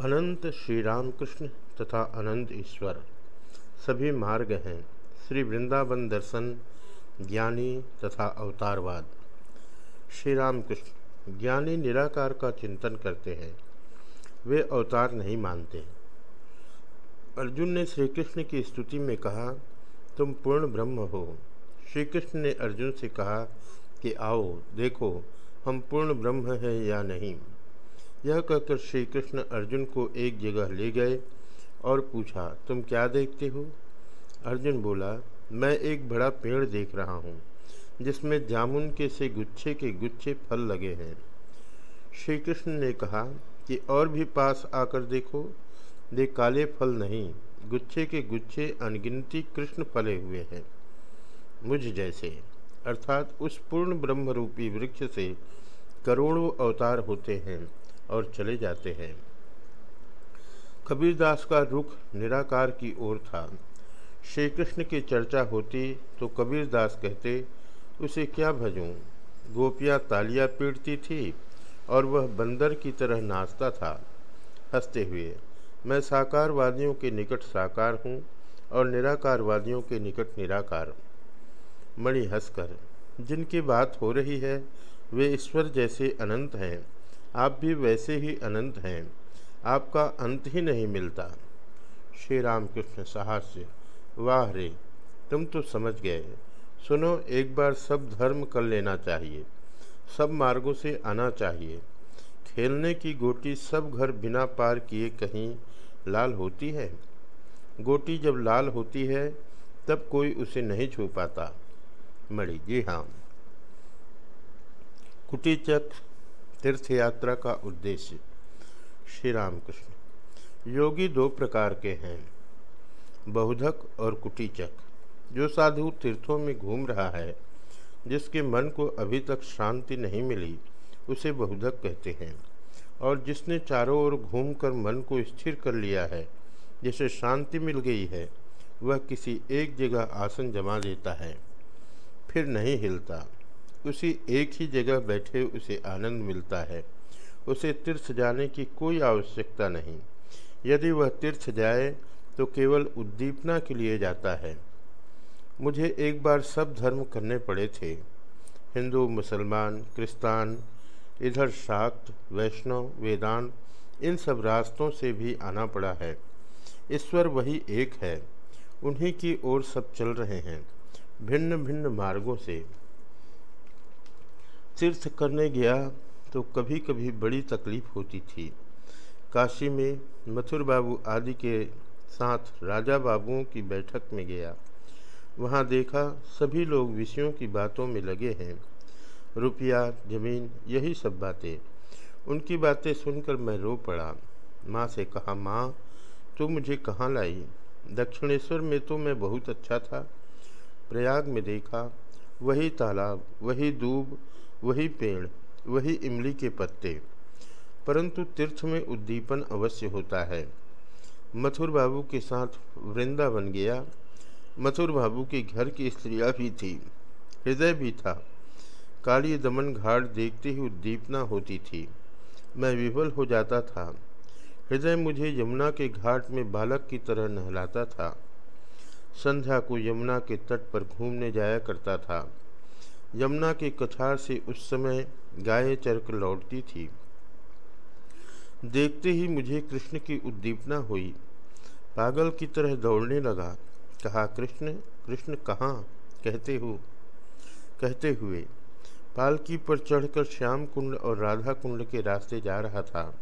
अनंत श्री रामकृष्ण तथा अनंत ईश्वर। सभी मार्ग हैं। श्री वृंदावन दर्शन, ज्ञानी तथा अवतारवाद। श्री रामकृष्ण ज्ञानी निराकार का चिंतन करते हैं। वे अवतार नहीं मानते। अर्जुन ने श्री कृष्ण की स्तुति में कहा, तुम पूर्ण ब्रह्म हो। श्री कृष्ण ने अर्जुन से कहा कि, आओ, देखो, हम पूर्ण ब्रह्म हैं या नहीं? यह कहकर श्री कृष्ण अर्जुन को एक जगह ले गए और पूछा, तुम क्या देखते हो? अर्जुन बोला, मैं एक बड़ा पेड़ देख रहा हूँ, जिसमें जामुन के से गुच्छे के गुच्छे फल लगे हैं। श्री कृष्ण ने कहा, कि और भी पास आकर देखो, दे काले फल नहीं, गुच्छे के गुच्छे अनगिनती कृष्ण फले हुए हैं, मुझ जैसे। अर्थात उस पूर्ण ब्रह्मरूपी वृक्ष से करोड़ों अवतार होते हैं। और चले जाते हैं। कबीरदास का रुख निराकार की ओर था। श्री कृष्ण की चर्चा होती तो कबीरदास कहते, उसे क्या भजूं? गोपियाँ तालियाँ पीटती थी और वह बंदर की तरह नाचता था। हँसते हुए, मैं साकारवादियों के निकट साकार हूँ और निराकारवादियों के निकट निराकार मणि हंसकर, जिनकी बात हो रही है, वे ईश्वर जैसे अनंत हैं। आप भी वैसे ही अनंत हैं। आपका अंत ही नहीं मिलता। श्री रामकृष्ण साहस्य, वाह रे, तुम तो समझ गए। सुनो, एक बार सब धर्म कर लेना चाहिए। सब मार्गों से आना चाहिए। खेलने की गोटी सब घर बिना पार किए कहीं लाल होती है? गोटी जब लाल होती है, तब कोई उसे नहीं छू पाता। मणि, जी हाँ। कुटीचक तीर्थ यात्रा का उद्देश्य श्री रामकृष्ण योगी दो प्रकार के हैं, बहुधक और कुटीचक। जो साधु तीर्थों में घूम रहा है, जिसके मन को अभी तक शांति नहीं मिली, उसे बहुधक कहते हैं। और जिसने चारों ओर घूमकर मन को स्थिर कर लिया है, जिसे शांति मिल गई है, वह किसी एक जगह आसन जमा लेता है, फिर नहीं हिलता। उसी एक ही जगह बैठे उसे आनंद मिलता है। उसे तीर्थ जाने की कोई आवश्यकता नहीं। यदि वह तीर्थ जाए तो केवल उद्दीपना के लिए जाता है। मुझे एक बार सब धर्म करने पड़े थे। हिंदू, मुसलमान, क्रिस्तान, इधर शाक्त, वैष्णव, वेदांत, इन सब रास्तों से भी आना पड़ा है। ईश्वर वही एक है। उन्हीं की ओर सब चल रहे हैं भिन्न भिन्न मार्गों से। तीर्थ करने गया तो कभी कभी बड़ी तकलीफ़ होती थी। काशी में मथुर बाबू आदि के साथ राजा बाबुओं की बैठक में गया। वहाँ देखा सभी लोग विषयों की बातों में लगे हैं। रुपया, ज़मीन, यही सब बातें। उनकी बातें सुनकर मैं रो पड़ा। माँ से कहा, माँ, तू मुझे कहाँ लाई? दक्षिणेश्वर में तो मैं बहुत अच्छा था। प्रयाग में देखा, वही तालाब, वही दूब वही पेड़, वही इमली के पत्ते। परंतु तीर्थ में उद्दीपन अवश्य होता है। मथुर बाबू के साथ वृंदावन गया। मथुर बाबू के घर की स्त्रियाँ भी थी। हृदय भी था। काली दमन घाट देखते ही उद्दीपना होती थी। मैं विफल हो जाता था। हृदय मुझे यमुना के घाट में बालक की तरह नहलाता था। संध्या को यमुना के तट पर घूमने जाया करता था। यमुना के कछार से उस समय गायें चरकर लौटती थी। देखते ही मुझे कृष्ण की उद्दीपना हुई। पागल की तरह दौड़ने लगा। कहा, कृष्ण कृष्ण कहाँ? कहते हो, कहते हुए पालकी पर चढ़कर श्याम कुंड और राधा कुंड के रास्ते जा रहा था।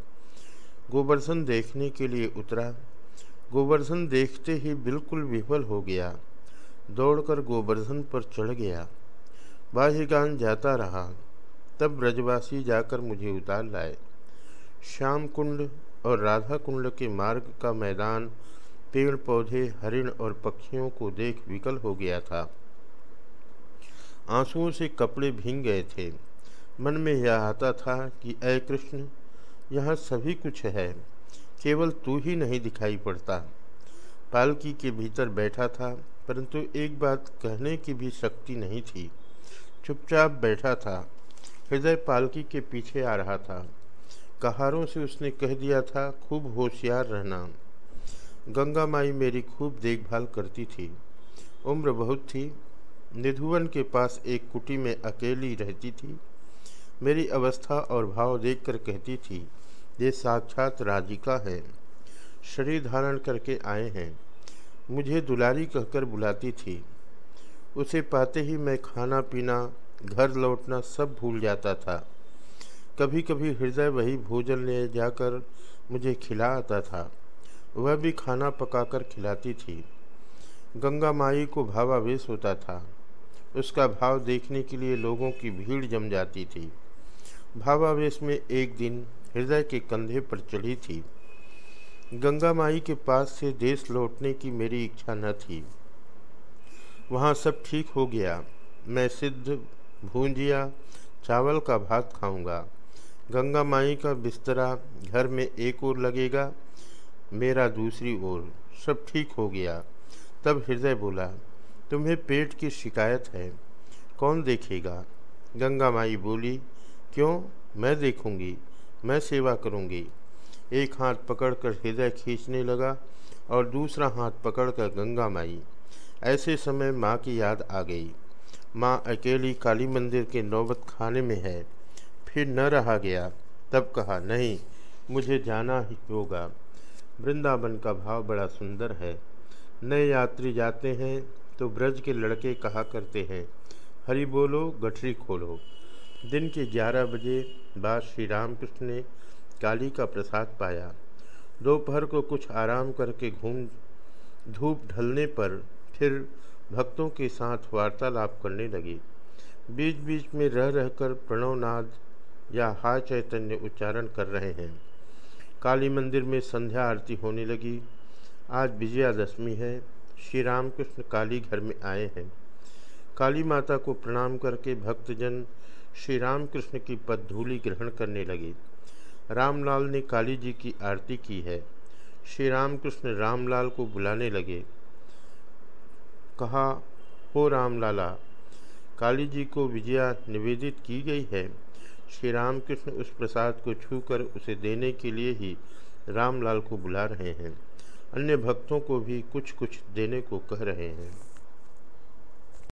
गोवर्धन देखने के लिए उतरा। गोवर्धन देखते ही बिल्कुल विफल हो गया। दौड़कर गोवर्धन पर चढ़ गया। बाह्यगान जाता रहा। तब ब्रजवासी जाकर मुझे उतार लाए। श्याम कुंड और राधा कुंड के मार्ग का मैदान पेड़ पौधे हरिण और पक्षियों को देख विकल हो गया था। आंसुओं से कपड़े भींग गए थे। मन में यह आता था कि अय कृष्ण, यहाँ सभी कुछ है। केवल तू ही नहीं दिखाई पड़ता। पालकी के भीतर बैठा था, परंतु एक बात कहने की भी शक्ति नहीं थी। चुपचाप बैठा था। हृदय पालकी के पीछे आ रहा था। कहारों से उसने कह दिया था, खूब होशियार रहना। गंगा माई मेरी खूब देखभाल करती थी। उम्र बहुत थी। निधुवन के पास एक कुटी में अकेली रहती थी। मेरी अवस्था और भाव देखकर कहती थी, ये साक्षात राधिका है। शरीर धारण करके आए हैं। मुझे दुलारी कहकर बुलाती थी। उसे पाते ही मैं खाना पीना, घर लौटना सब भूल जाता था। कभी कभी हृदय वही भोजन ले जाकर मुझे खिला आता था। वह भी खाना पकाकर खिलाती थी। गंगा माई को भावावेश होता था। उसका भाव देखने के लिए लोगों की भीड़ जम जाती थी। भावावेश में एक दिन हृदय के कंधे पर चढ़ी थी। गंगा माई के पास से देश लौटने की मेरी इच्छा न थी। वहाँ सब ठीक हो गया। मैं सिद्ध भूंजिया चावल का भात खाऊँगा। गंगा माई का बिस्तरा घर में एक ओर लगेगा, मेरा दूसरी ओर। सब ठीक हो गया। तब हृदय बोला, तुम्हें पेट की शिकायत है। कौन देखेगा? गंगा माई बोली, क्यों? मैं देखूँगी। मैं सेवा करूँगी। एक हाथ पकड़कर हृदय खींचने लगा और दूसरा हाथ पकड़कर गंगा माई। ऐसे समय माँ की याद आ गई। माँ अकेली काली मंदिर के नौबत खाने में है। फिर न रहा गया, तब कहा, नहीं, मुझे जाना ही होगा। वृंदावन का भाव बड़ा सुंदर है। नए यात्री जाते हैं तो ब्रज के लड़के कहा करते हैं, हरी बोलो, गठरी खोलो। दिन के ग्यारह बजे बाद श्री रामकृष्ण ने काली का प्रसाद पाया। दोपहर को कुछ आराम करके घूम, धूप ढलने पर फिर भक्तों के साथ वार्तालाप करने लगी। बीच बीच में रह रहकर प्रणवनाद या हा चैतन्य उच्चारण कर रहे हैं। काली मंदिर में संध्या आरती होने लगी। आज विजयादशमी है। श्री रामकृष्ण काली घर में आए हैं। काली माता को प्रणाम करके भक्तजन श्री रामकृष्ण की पदधूलि ग्रहण करने लगे। रामलाल ने काली जी की आरती की है। श्री रामकृष्ण रामलाल को बुलाने लगे। कहा, हो रामलाला, काली जी को विजया निवेदित की गई है। श्री रामकृष्ण उस प्रसाद को छूकर उसे देने के लिए ही रामलाल को बुला रहे हैं। अन्य भक्तों को भी कुछ कुछ देने को कह रहे हैं।